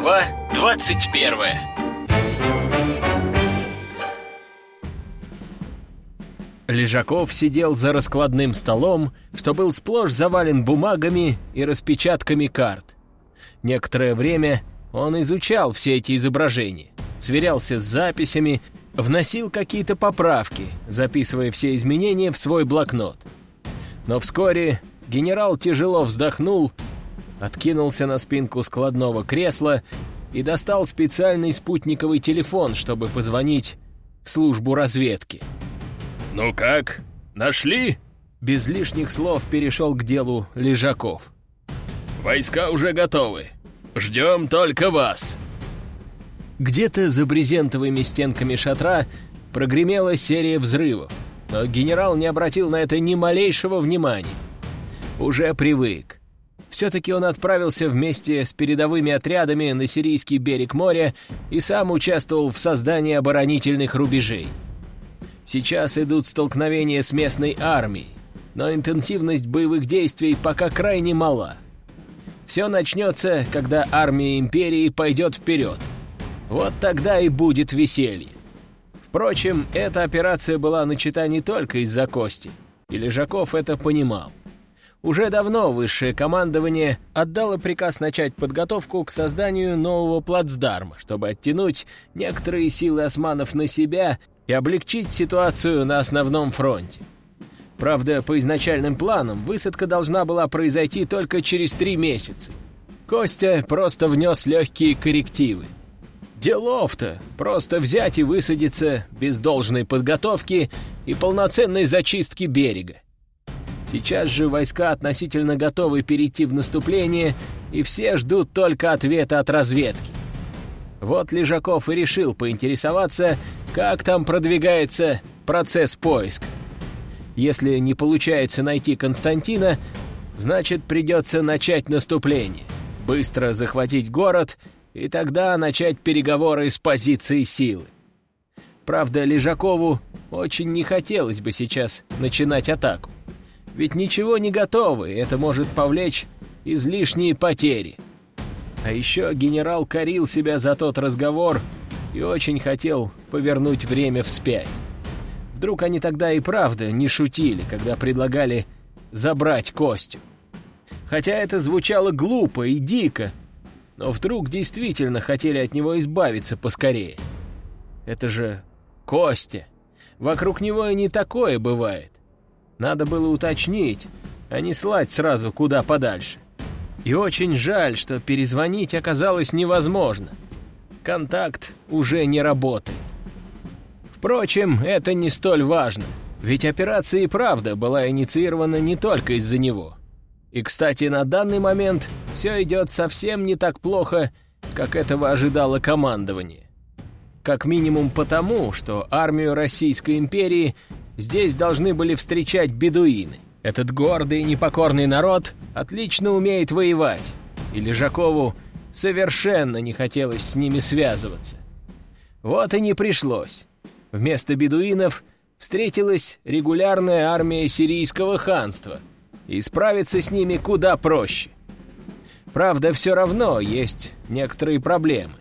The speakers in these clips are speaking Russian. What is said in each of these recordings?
Глава 21 Лежаков сидел за раскладным столом, что был сплошь завален бумагами и распечатками карт. Некоторое время он изучал все эти изображения, сверялся с записями, вносил какие-то поправки, записывая все изменения в свой блокнот. Но вскоре генерал тяжело вздохнул, откинулся на спинку складного кресла и достал специальный спутниковый телефон, чтобы позвонить в службу разведки. «Ну как, нашли?» Без лишних слов перешел к делу Лежаков. «Войска уже готовы. Ждем только вас». Где-то за брезентовыми стенками шатра прогремела серия взрывов, но генерал не обратил на это ни малейшего внимания. Уже привык. Все-таки он отправился вместе с передовыми отрядами на сирийский берег моря и сам участвовал в создании оборонительных рубежей. Сейчас идут столкновения с местной армией, но интенсивность боевых действий пока крайне мала. Все начнется, когда армия империи пойдет вперед. Вот тогда и будет веселье. Впрочем, эта операция была начата не только из-за Кости, и Лежаков это понимал. Уже давно высшее командование отдало приказ начать подготовку к созданию нового плацдарма, чтобы оттянуть некоторые силы османов на себя и облегчить ситуацию на основном фронте. Правда, по изначальным планам высадка должна была произойти только через три месяца. Костя просто внес легкие коррективы. Делов-то просто взять и высадиться без должной подготовки и полноценной зачистки берега. Сейчас же войска относительно готовы перейти в наступление, и все ждут только ответа от разведки. Вот Лежаков и решил поинтересоваться, как там продвигается процесс поиска. Если не получается найти Константина, значит придется начать наступление, быстро захватить город и тогда начать переговоры с позиции силы. Правда, Лежакову очень не хотелось бы сейчас начинать атаку. Ведь ничего не готово, и это может повлечь излишние потери. А еще генерал корил себя за тот разговор и очень хотел повернуть время вспять. Вдруг они тогда и правда не шутили, когда предлагали забрать Костю. Хотя это звучало глупо и дико, но вдруг действительно хотели от него избавиться поскорее. Это же Костя. Вокруг него и не такое бывает. Надо было уточнить, а не слать сразу куда подальше. И очень жаль, что перезвонить оказалось невозможно. Контакт уже не работает. Впрочем, это не столь важно, ведь операция и правда была инициирована не только из-за него. И, кстати, на данный момент все идет совсем не так плохо, как этого ожидало командование. Как минимум потому, что армию Российской империи здесь должны были встречать бедуины. Этот гордый и непокорный народ отлично умеет воевать, и Лежакову совершенно не хотелось с ними связываться. Вот и не пришлось. Вместо бедуинов встретилась регулярная армия сирийского ханства, и справиться с ними куда проще. Правда, все равно есть некоторые проблемы.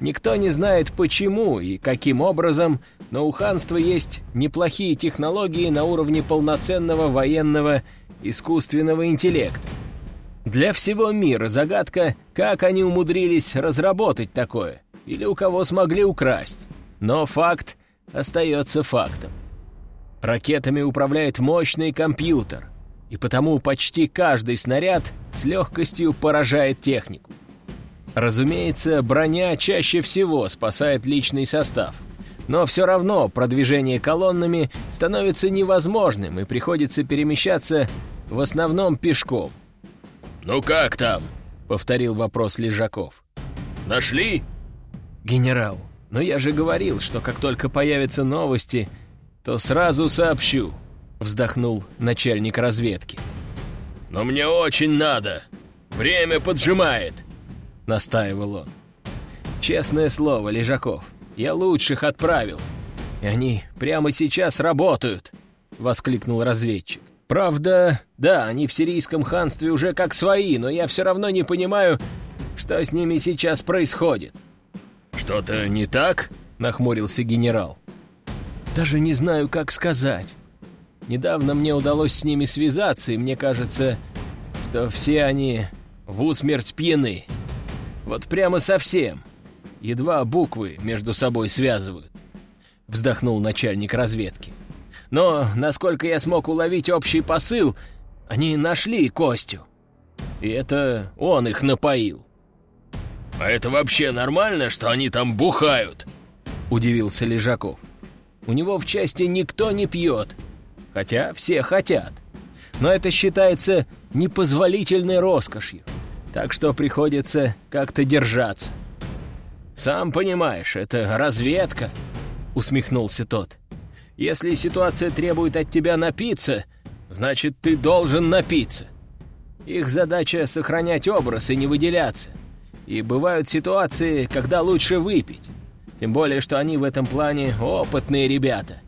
Никто не знает почему и каким образом, но у ханства есть неплохие технологии на уровне полноценного военного искусственного интеллекта. Для всего мира загадка, как они умудрились разработать такое, или у кого смогли украсть. Но факт остается фактом. Ракетами управляет мощный компьютер, и потому почти каждый снаряд с легкостью поражает технику. Разумеется, броня чаще всего спасает личный состав. Но все равно продвижение колоннами становится невозможным и приходится перемещаться в основном пешком. «Ну как там?» — повторил вопрос Лежаков. «Нашли?» «Генерал, но я же говорил, что как только появятся новости, то сразу сообщу», — вздохнул начальник разведки. «Но мне очень надо. Время поджимает», — настаивал он. «Честное слово, Лежаков, я лучших отправил. И они прямо сейчас работают!» — воскликнул разведчик. «Правда, да, они в сирийском ханстве уже как свои, но я все равно не понимаю, что с ними сейчас происходит. «Что-то не так?» — нахмурился генерал. «Даже не знаю, как сказать. Недавно мне удалось с ними связаться, и мне кажется, что все они в усмерть пьяны. Вот прямо совсем. Едва буквы между собой связывают. Вздохнул начальник разведки. Но, насколько я смог уловить общий посыл, они нашли Костю. И это он их напоил. «А это вообще нормально, что они там бухают?» Удивился Лежаков. У него в части никто не пьет, хотя все хотят. Но это считается непозволительной роскошью, так что приходится как-то держаться. «Сам понимаешь, это разведка», — усмехнулся тот. «Если ситуация требует от тебя напиться, значит, ты должен напиться. Их задача — сохранять образ и не выделяться. И бывают ситуации, когда лучше выпить. Тем более, что они в этом плане опытные ребята.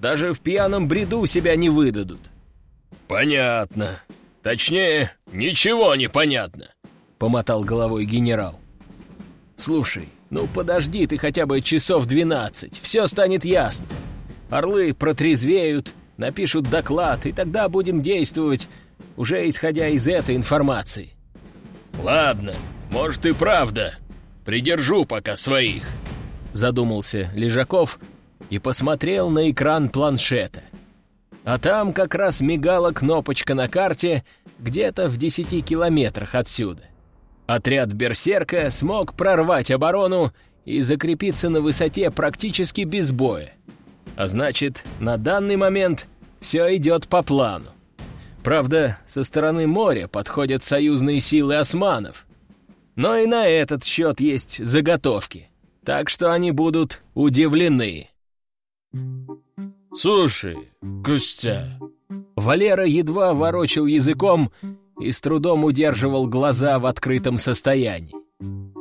Даже в пьяном бреду себя не выдадут. «Понятно. Точнее, ничего не понятно», — помотал головой генерал. «Слушай, ну подожди ты хотя бы часов двенадцать, все станет ясно. Орлы протрезвеют, напишут доклад, и тогда будем действовать, уже исходя из этой информации». «Ладно, может и правда. Придержу пока своих», — задумался Лежаков и посмотрел на экран планшета. А там как раз мигала кнопочка на карте где-то в десяти километрах отсюда. Отряд «Берсерка» смог прорвать оборону и закрепиться на высоте практически без боя. А значит, на данный момент все идет по плану. Правда, со стороны моря подходят союзные силы османов. Но и на этот счет есть заготовки, так что они будут удивлены. «Слушай, Костя...» Валера едва ворочил языком и с трудом удерживал глаза в открытом состоянии.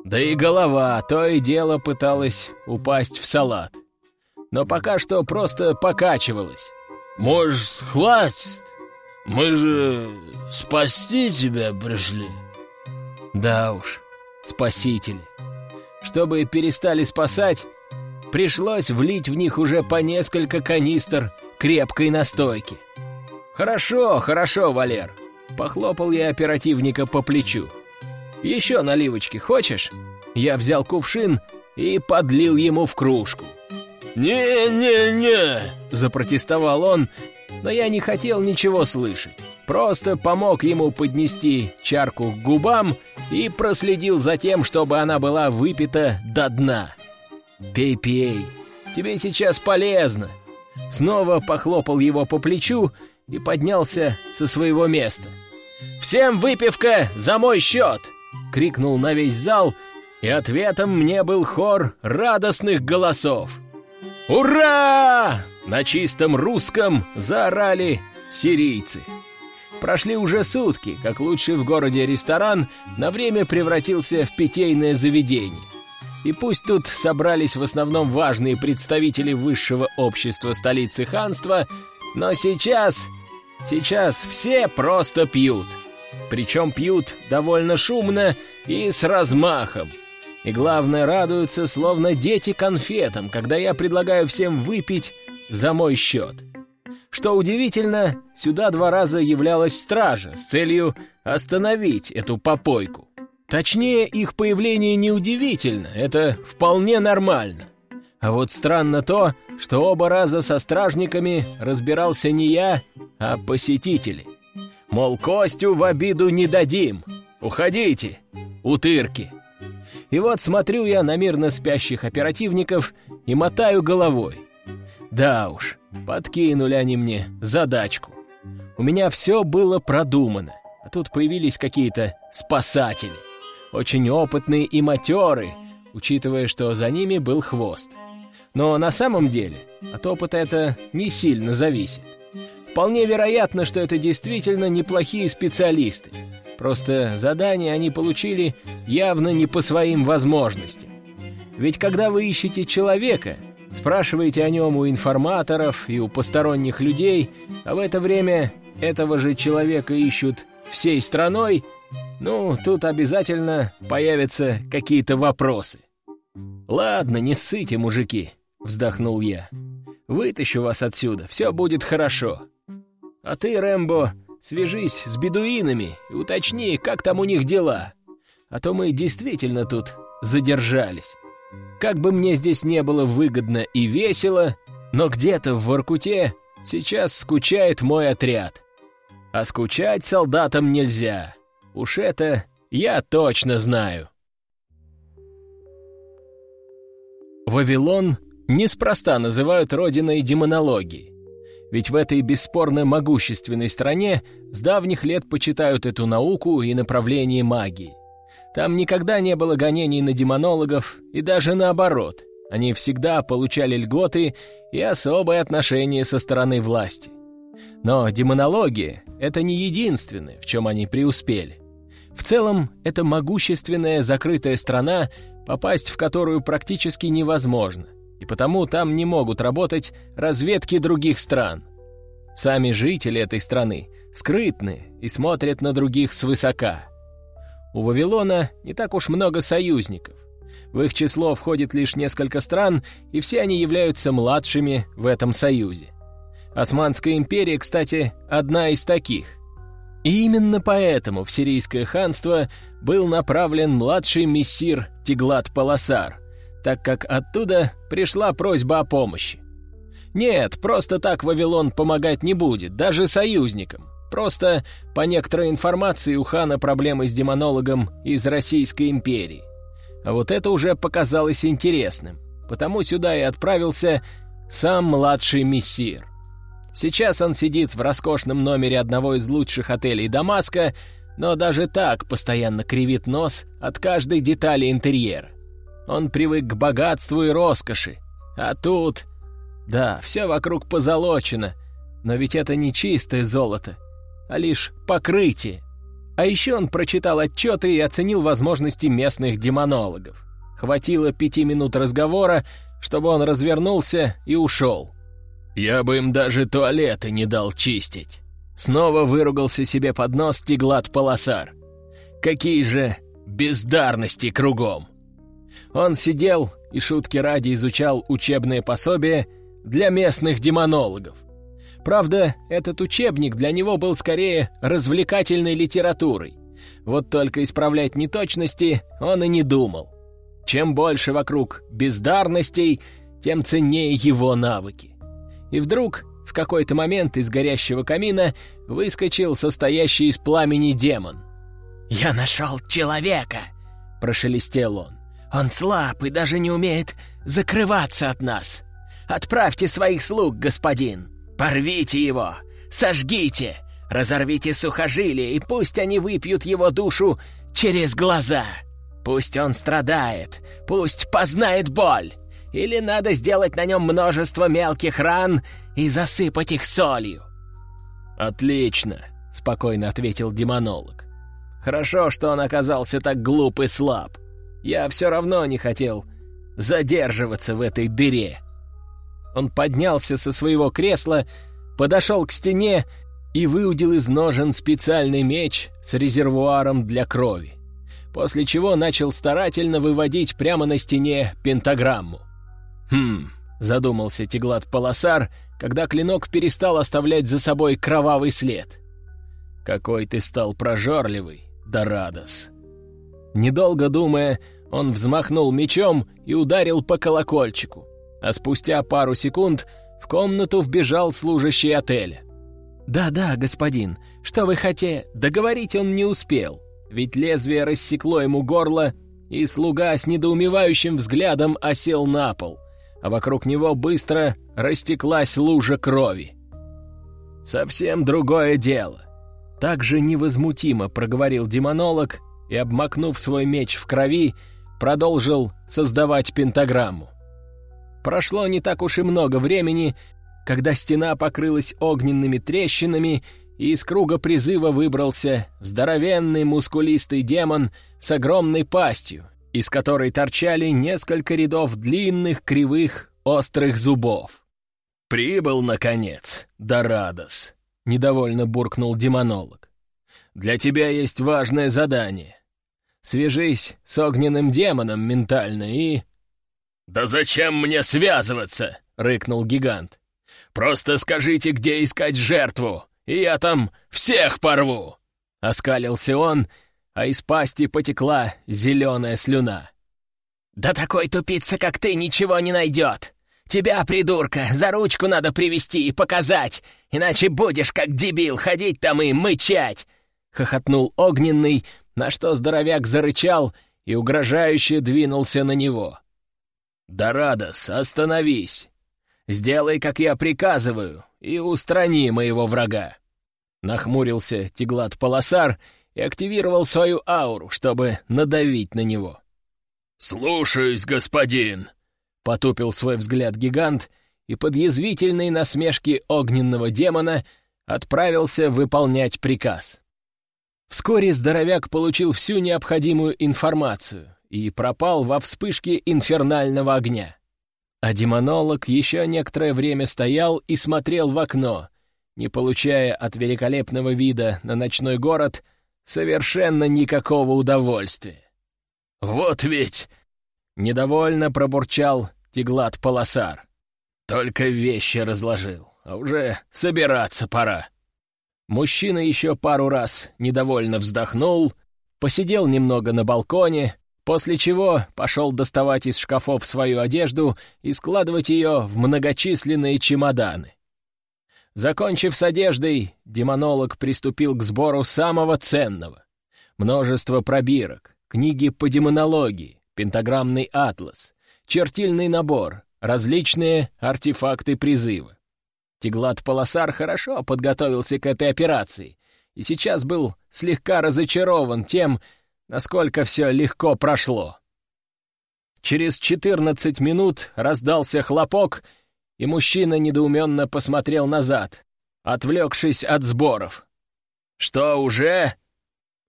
Да и голова то и дело пыталась упасть в салат. Но пока что просто покачивалась. «Может, хватит? Мы же спасти тебя пришли». Да уж, спасители. Чтобы перестали спасать, пришлось влить в них уже по несколько канистр крепкой настойки. «Хорошо, хорошо, Валер», — похлопал я оперативника по плечу. «Еще наливочки хочешь?» Я взял кувшин и подлил ему в кружку. «Не-не-не!» — запротестовал он, но я не хотел ничего слышать. Просто помог ему поднести чарку к губам и проследил за тем, чтобы она была выпита до дна. «Пей, пей, тебе сейчас полезно!» Снова похлопал его по плечу и поднялся со своего места. «Всем выпивка за мой счет!» — крикнул на весь зал, и ответом мне был хор радостных голосов. «Ура!» — на чистом русском заорали сирийцы. Прошли уже сутки, как лучший в городе ресторан на время превратился в питейное заведение. И пусть тут собрались в основном важные представители высшего общества столицы ханства, но сейчас, сейчас все просто пьют. Причем пьют довольно шумно и с размахом. И главное, радуются, словно дети конфетам, когда я предлагаю всем выпить за мой счет. Что удивительно, сюда два раза являлась стража с целью остановить эту попойку. Точнее, их появление неудивительно, это вполне нормально. А вот странно то, что оба раза со стражниками разбирался не я, а посетители. Мол, Костю в обиду не дадим. Уходите, утырки. И вот смотрю я на мирно спящих оперативников и мотаю головой. Да уж, подкинули они мне задачку. У меня все было продумано, а тут появились какие-то спасатели. Очень опытные и матеры, учитывая, что за ними был хвост. Но на самом деле от опыта это не сильно зависит. Вполне вероятно, что это действительно неплохие специалисты. Просто задания они получили явно не по своим возможностям. Ведь когда вы ищете человека, Спрашиваете о нем у информаторов и у посторонних людей, а в это время этого же человека ищут всей страной, Ну, тут обязательно появятся какие-то вопросы. «Ладно, не ссыте, мужики», — вздохнул я. «Вытащу вас отсюда, все будет хорошо. А ты, Рэмбо, свяжись с бедуинами и уточни, как там у них дела. А то мы действительно тут задержались. Как бы мне здесь не было выгодно и весело, но где-то в Воркуте сейчас скучает мой отряд. А скучать солдатам нельзя. Уж это я точно знаю. Вавилон неспроста называют родиной демонологии. Ведь в этой бесспорно могущественной стране с давних лет почитают эту науку и направление магии. Там никогда не было гонений на демонологов, и даже наоборот. Они всегда получали льготы и особое отношение со стороны власти. Но демонология — это не единственное, в чем они преуспели. В целом, это могущественная закрытая страна, попасть в которую практически невозможно, и потому там не могут работать разведки других стран. Сами жители этой страны скрытны и смотрят на других свысока. У Вавилона не так уж много союзников. В их число входит лишь несколько стран, и все они являются младшими в этом союзе. Османская империя, кстати, одна из таких. И именно поэтому в сирийское ханство был направлен младший мессир Тиглат Паласар, так как оттуда пришла просьба о помощи. Нет, просто так Вавилон помогать не будет, даже союзникам. Просто, по некоторой информации, у хана проблемы с демонологом из Российской империи. А вот это уже показалось интересным, потому сюда и отправился сам младший мессир. Сейчас он сидит в роскошном номере одного из лучших отелей Дамаска, но даже так постоянно кривит нос от каждой детали интерьера. Он привык к богатству и роскоши, а тут... Да, все вокруг позолочено, но ведь это не чистое золото, а лишь покрытие. А еще он прочитал отчеты и оценил возможности местных демонологов. Хватило пяти минут разговора, чтобы он развернулся и ушел. «Я бы им даже туалеты не дал чистить». Снова выругался себе под нос Тиглат Полосар. «Какие же бездарности кругом!» Он сидел и шутки ради изучал учебное пособие для местных демонологов. Правда, этот учебник для него был скорее развлекательной литературой. Вот только исправлять неточности он и не думал. Чем больше вокруг бездарностей, тем ценнее его навыки. И вдруг в какой-то момент из горящего камина выскочил состоящий из пламени демон. «Я нашел человека!» — прошелестел он. «Он слаб и даже не умеет закрываться от нас. Отправьте своих слуг, господин. Порвите его, сожгите, разорвите сухожилие, и пусть они выпьют его душу через глаза. Пусть он страдает, пусть познает боль. Или надо сделать на нем множество мелких ран и засыпать их солью». «Отлично», — спокойно ответил демонолог. «Хорошо, что он оказался так глуп и слаб. Я все равно не хотел задерживаться в этой дыре». Он поднялся со своего кресла, подошел к стене и выудил из ножен специальный меч с резервуаром для крови, после чего начал старательно выводить прямо на стене пентаграмму. «Хм», — задумался Теглат Полосар, когда клинок перестал оставлять за собой кровавый след. «Какой ты стал прожорливый, Дорадос!» Недолго думая, он взмахнул мечом и ударил по колокольчику а спустя пару секунд в комнату вбежал служащий отеля. «Да-да, господин, что вы хотите?» Договорить он не успел, ведь лезвие рассекло ему горло, и слуга с недоумевающим взглядом осел на пол, а вокруг него быстро растеклась лужа крови. «Совсем другое дело», — так же невозмутимо проговорил демонолог и, обмакнув свой меч в крови, продолжил создавать пентаграмму. Прошло не так уж и много времени, когда стена покрылась огненными трещинами, и из круга призыва выбрался здоровенный мускулистый демон с огромной пастью, из которой торчали несколько рядов длинных, кривых, острых зубов. «Прибыл, наконец, Дорадос», — недовольно буркнул демонолог. Для тебя есть важное задание. Свяжись с огненным демоном ментально и...» «Да зачем мне связываться?» — рыкнул гигант. «Просто скажите, где искать жертву, и я там всех порву!» Оскалился он, а из пасти потекла зеленая слюна. «Да такой тупица, как ты, ничего не найдет! Тебя, придурка, за ручку надо привести и показать, иначе будешь, как дебил, ходить там и мычать!» — хохотнул Огненный, на что здоровяк зарычал и угрожающе двинулся на него. «Дорадос, остановись! Сделай, как я приказываю, и устрани моего врага!» Нахмурился Теглат Полосар и активировал свою ауру, чтобы надавить на него. «Слушаюсь, господин!» — потупил свой взгляд гигант и под язвительной насмешки огненного демона отправился выполнять приказ. Вскоре здоровяк получил всю необходимую информацию и пропал во вспышке инфернального огня. А демонолог еще некоторое время стоял и смотрел в окно, не получая от великолепного вида на ночной город совершенно никакого удовольствия. «Вот ведь!» — недовольно пробурчал Теглат Полосар. «Только вещи разложил, а уже собираться пора». Мужчина еще пару раз недовольно вздохнул, посидел немного на балконе, после чего пошел доставать из шкафов свою одежду и складывать ее в многочисленные чемоданы. Закончив с одеждой, демонолог приступил к сбору самого ценного. Множество пробирок, книги по демонологии, пентаграммный атлас, чертильный набор, различные артефакты призыва. Теглат Полосар хорошо подготовился к этой операции и сейчас был слегка разочарован тем, насколько все легко прошло. Через четырнадцать минут раздался хлопок, и мужчина недоуменно посмотрел назад, отвлекшись от сборов. «Что, уже?»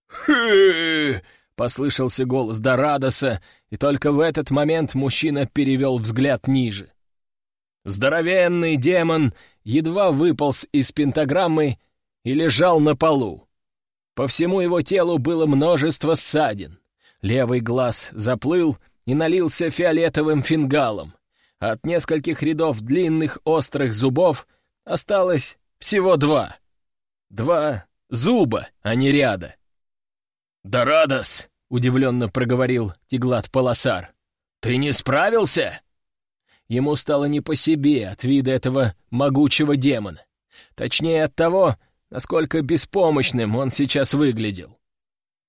«Хы!» — послышался голос Дорадоса, и только в этот момент мужчина перевел взгляд ниже. Здоровенный демон едва выполз из пентаграммы и лежал на полу. По всему его телу было множество ссадин. Левый глаз заплыл и налился фиолетовым фингалом. От нескольких рядов длинных острых зубов осталось всего два. Два зуба, а не ряда. «Дорадос!» — удивленно проговорил Теглат Полосар. «Ты не справился?» Ему стало не по себе от вида этого могучего демона. Точнее, от того, насколько беспомощным он сейчас выглядел.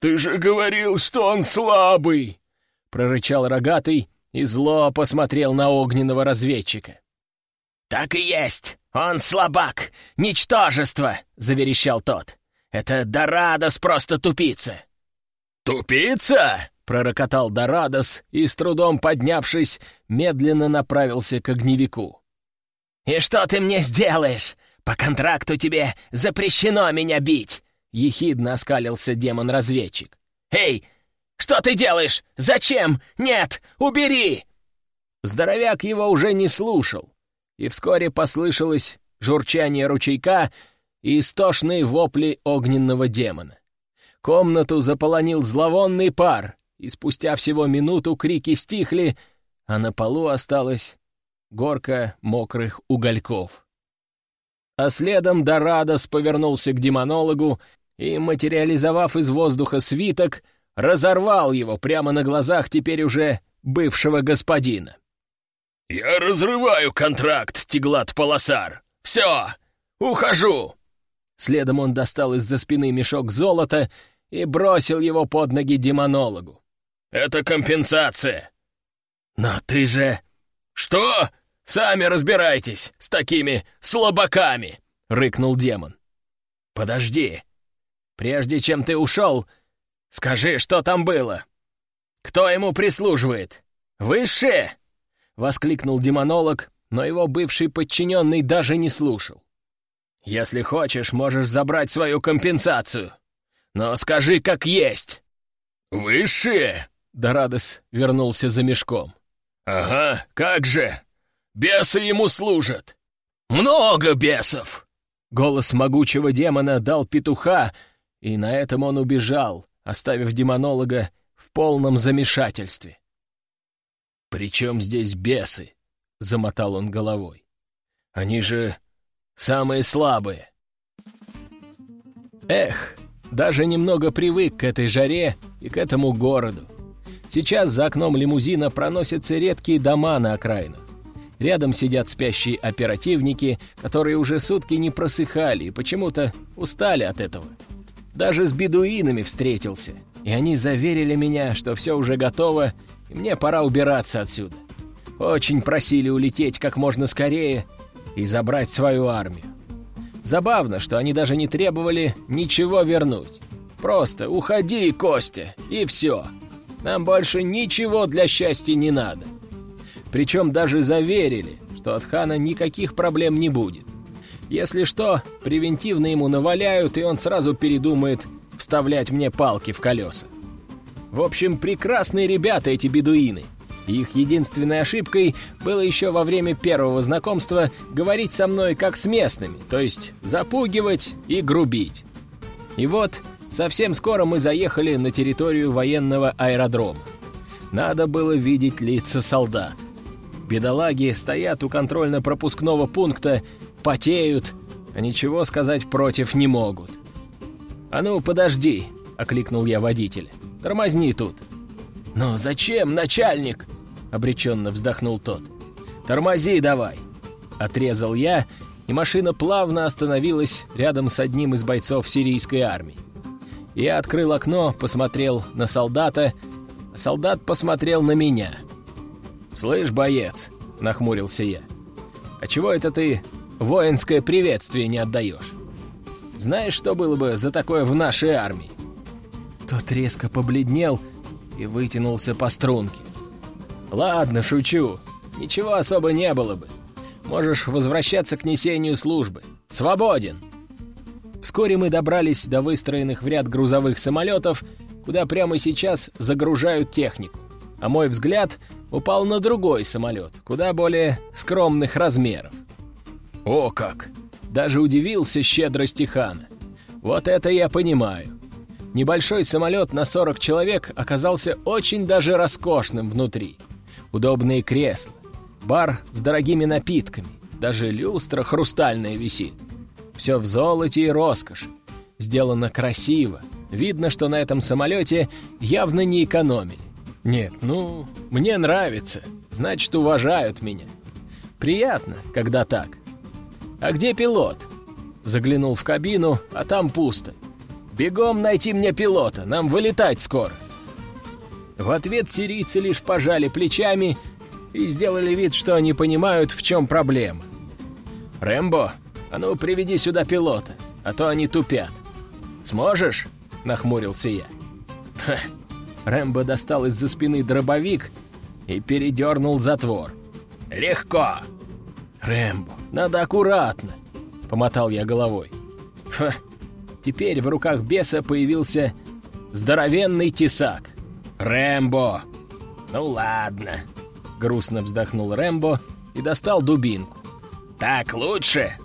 «Ты же говорил, что он слабый!» — прорычал рогатый и зло посмотрел на огненного разведчика. «Так и есть! Он слабак! Ничтожество!» — заверещал тот. «Это Дорадос просто тупица!» «Тупица?» — пророкотал Дорадос и, с трудом поднявшись, медленно направился к огневику. «И что ты мне сделаешь? По контракту тебе запрещено меня бить!» — ехидно оскалился демон-разведчик. «Эй, что ты делаешь? Зачем? Нет, убери!» Здоровяк его уже не слушал, и вскоре послышалось журчание ручейка и истошные вопли огненного демона. Комнату заполонил зловонный пар, и спустя всего минуту крики стихли, а на полу осталась горка мокрых угольков. А следом Дорадос повернулся к демонологу и, материализовав из воздуха свиток, разорвал его прямо на глазах теперь уже бывшего господина. «Я разрываю контракт, Теглат Полосар! Все! Ухожу!» Следом он достал из-за спины мешок золота и бросил его под ноги демонологу. Это компенсация. Но ты же... Что? Сами разбирайтесь с такими слабаками, рыкнул демон. Подожди. Прежде чем ты ушел, скажи, что там было. Кто ему прислуживает? Высшие? Воскликнул демонолог, но его бывший подчиненный даже не слушал. Если хочешь, можешь забрать свою компенсацию. Но скажи, как есть. «Высшие?» Дорадос вернулся за мешком. «Ага, как же! Бесы ему служат! Много бесов!» Голос могучего демона дал петуха, И на этом он убежал, оставив демонолога в полном замешательстве. «При чем здесь бесы?» — замотал он головой. «Они же самые слабые». Эх, даже немного привык к этой жаре и к этому городу. Сейчас за окном лимузина проносятся редкие дома на окраинах. Рядом сидят спящие оперативники, которые уже сутки не просыхали и почему-то устали от этого. Даже с бедуинами встретился, и они заверили меня, что все уже готово, и мне пора убираться отсюда. Очень просили улететь как можно скорее и забрать свою армию. Забавно, что они даже не требовали ничего вернуть. Просто уходи, Костя, и все. Нам больше ничего для счастья не надо. Причем даже заверили, что от хана никаких проблем не будет. Если что, превентивно ему наваляют, и он сразу передумает вставлять мне палки в колеса. В общем, прекрасные ребята эти бедуины. Их единственной ошибкой было еще во время первого знакомства говорить со мной как с местными, то есть запугивать и грубить. И вот совсем скоро мы заехали на территорию военного аэродрома. Надо было видеть лица солдат. Бедолаги стоят у контрольно-пропускного пункта, потеют, а ничего сказать против не могут. «А ну, подожди!» — окликнул я водителя. «Тормозни тут!» «Но зачем, начальник?» — обреченно вздохнул тот. «Тормози давай!» — отрезал я, и машина плавно остановилась рядом с одним из бойцов сирийской армии. Я открыл окно, посмотрел на солдата, солдат посмотрел на меня. «Слышь, боец!» — нахмурился я. «А чего это ты воинское приветствие не отдаешь? Знаешь, что было бы за такое в нашей армии?» Тот резко побледнел и вытянулся по струнке. «Ладно, шучу. Ничего особо не было бы. Можешь возвращаться к несению службы. Свободен!» Вскоре мы добрались до выстроенных в ряд грузовых самолетов, куда прямо сейчас загружают технику. А мой взгляд упал на другой самолет, куда более скромных размеров. О как! Даже удивился щедрости хана. Вот это я понимаю. Небольшой самолет на 40 человек оказался очень даже роскошным внутри. Удобные кресла, бар с дорогими напитками, даже люстра хрустальная висит. Все в золоте и роскоши. Сделано красиво. Видно, что на этом самолете явно не экономили. Нет, ну, мне нравится. Значит, уважают меня. Приятно, когда так. А где пилот? Заглянул в кабину, а там пусто. «Бегом найти мне пилота, нам вылетать скоро!» В ответ сирийцы лишь пожали плечами и сделали вид, что они понимают, в чем проблема. «Рэмбо, а ну приведи сюда пилота, а то они тупят. Сможешь?» — нахмурился я. Ха. Рэмбо достал из-за спины дробовик и передернул затвор. «Легко!» «Рэмбо, надо аккуратно!» — помотал я головой. Фа, Теперь в руках беса появился здоровенный тесак. «Рэмбо!» «Ну ладно», — грустно вздохнул Рэмбо и достал дубинку. «Так лучше?»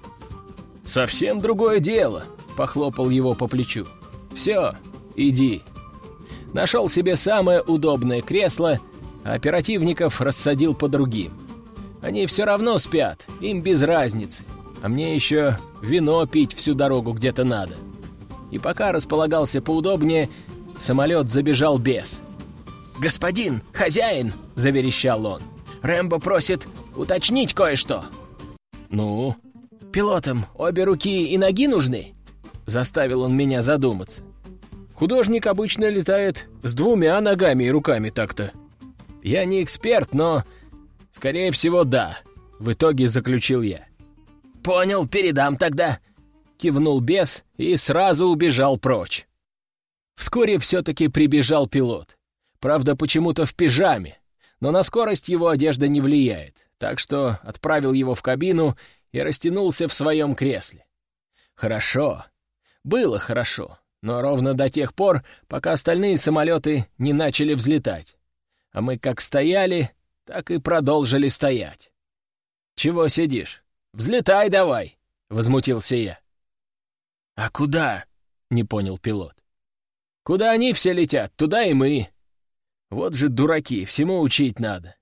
«Совсем другое дело», — похлопал его по плечу. «Все, иди». Нашел себе самое удобное кресло, а оперативников рассадил по другим. Они все равно спят, им без разницы, а мне еще вино пить всю дорогу где-то надо и пока располагался поудобнее, самолет забежал без. «Господин, хозяин!» — заверещал он. «Рэмбо просит уточнить кое-что». «Ну?» «Пилотам обе руки и ноги нужны?» Заставил он меня задуматься. «Художник обычно летает с двумя ногами и руками так-то». «Я не эксперт, но...» «Скорее всего, да», — в итоге заключил я. «Понял, передам тогда», кивнул бес и сразу убежал прочь. Вскоре все-таки прибежал пилот. Правда, почему-то в пижаме, но на скорость его одежда не влияет, так что отправил его в кабину и растянулся в своем кресле. Хорошо. Было хорошо, но ровно до тех пор, пока остальные самолеты не начали взлетать. А мы как стояли, так и продолжили стоять. «Чего сидишь? Взлетай давай!» — возмутился я. «А куда?» — не понял пилот. «Куда они все летят, туда и мы. Вот же дураки, всему учить надо».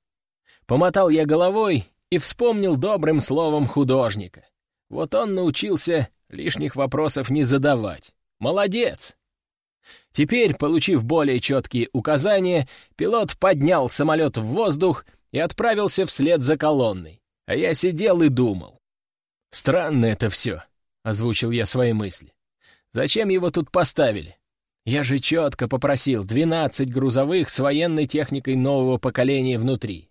Помотал я головой и вспомнил добрым словом художника. Вот он научился лишних вопросов не задавать. Молодец! Теперь, получив более четкие указания, пилот поднял самолет в воздух и отправился вслед за колонной. А я сидел и думал. «Странно это все», — озвучил я свои мысли. «Зачем его тут поставили? Я же четко попросил 12 грузовых с военной техникой нового поколения внутри.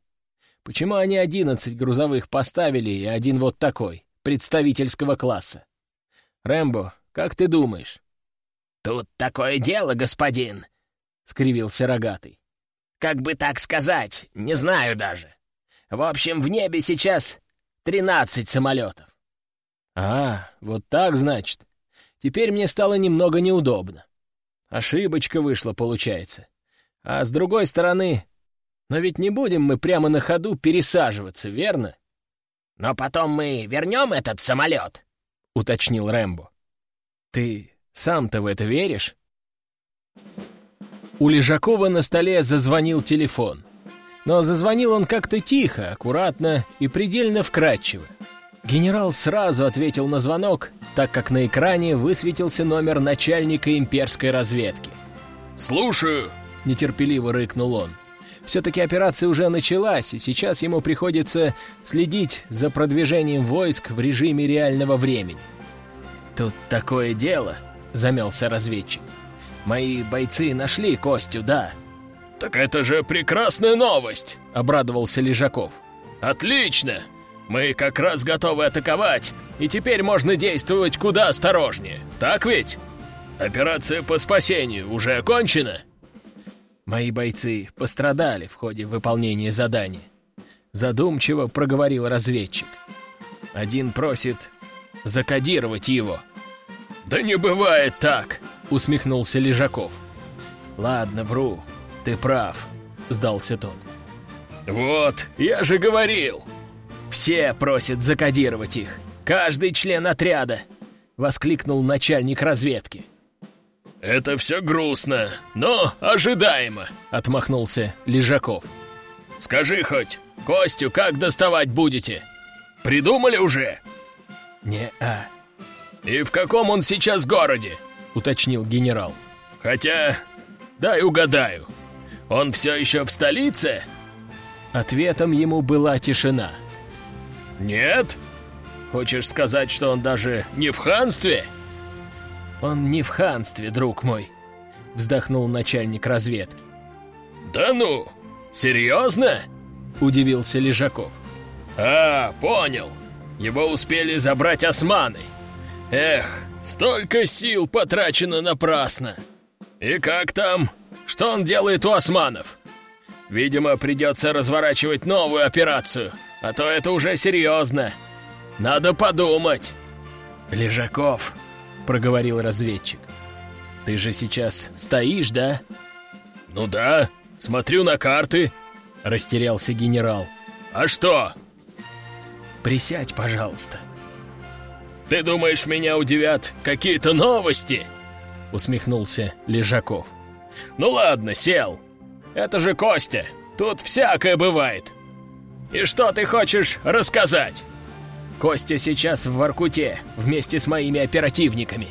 Почему они 11 грузовых поставили и один вот такой, представительского класса? Рэмбо, как ты думаешь?» «Тут такое дело, господин», — скривился рогатый. «Как бы так сказать, не знаю даже. В общем, в небе сейчас тринадцать самолетов». «А, вот так, значит. Теперь мне стало немного неудобно. Ошибочка вышла, получается. А с другой стороны, но ведь не будем мы прямо на ходу пересаживаться, верно?» «Но потом мы вернем этот самолет», — уточнил Рэмбо. «Ты сам-то в это веришь?» У Лежакова на столе зазвонил телефон. Но зазвонил он как-то тихо, аккуратно и предельно вкрадчиво. Генерал сразу ответил на звонок, так как на экране высветился номер начальника имперской разведки. «Слушаю!» — нетерпеливо рыкнул он. Все-таки операция уже началась, и сейчас ему приходится следить за продвижением войск в режиме реального времени. «Тут такое дело», замялся разведчик. «Мои бойцы нашли Костю, да». «Так это же прекрасная новость!» — обрадовался Лежаков. «Отлично! Мы как раз готовы атаковать, и теперь можно действовать куда осторожнее. Так ведь? Операция по спасению уже окончена?» «Мои бойцы пострадали в ходе выполнения задания», — задумчиво проговорил разведчик. «Один просит закодировать его». «Да не бывает так!» — усмехнулся Лежаков. «Ладно, вру, ты прав», — сдался тот. «Вот, я же говорил!» «Все просят закодировать их, каждый член отряда!» — воскликнул начальник разведки. «Это все грустно, но ожидаемо», — отмахнулся Лежаков. «Скажи хоть, Костю как доставать будете? Придумали уже?» «Не-а», «И в каком он сейчас городе?» — уточнил генерал. «Хотя, дай угадаю, он все еще в столице?» Ответом ему была тишина. «Нет? Хочешь сказать, что он даже не в ханстве?» «Он не в ханстве, друг мой», — вздохнул начальник разведки. «Да ну, серьезно?» — удивился Лежаков. «А, понял. Его успели забрать османы. Эх, столько сил потрачено напрасно. И как там? Что он делает у османов? Видимо, придется разворачивать новую операцию, а то это уже серьезно. Надо подумать. Лежаков, проговорил разведчик. Ты же сейчас стоишь, да? Ну да, смотрю на карты, растерялся генерал. А что? Присядь, пожалуйста. «Ты думаешь, меня удивят какие-то новости?» Усмехнулся Лежаков. «Ну ладно, сел. Это же Костя. Тут всякое бывает. И что ты хочешь рассказать?» «Костя сейчас в Воркуте вместе с моими оперативниками».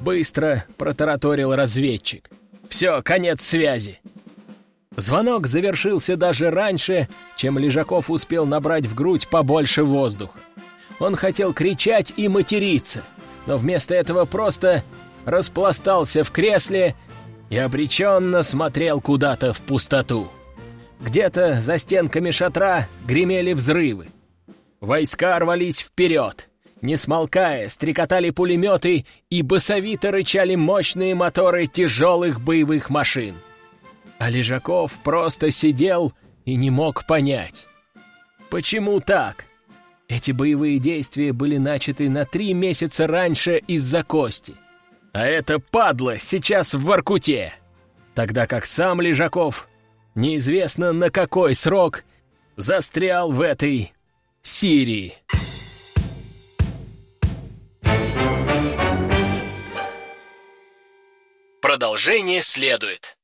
Быстро протараторил разведчик. «Все, конец связи». Звонок завершился даже раньше, чем Лежаков успел набрать в грудь побольше воздуха. Он хотел кричать и материться, но вместо этого просто распластался в кресле и обреченно смотрел куда-то в пустоту. Где-то за стенками шатра гремели взрывы. Войска рвались вперед. Не смолкая, стрекотали пулеметы и басовито рычали мощные моторы тяжелых боевых машин. А Лежаков просто сидел и не мог понять. Почему так? Эти боевые действия были начаты на три месяца раньше из-за Кости. А это падла сейчас в Воркуте. Тогда как сам Лежаков, неизвестно на какой срок, застрял в этой Сирии. Продолжение следует.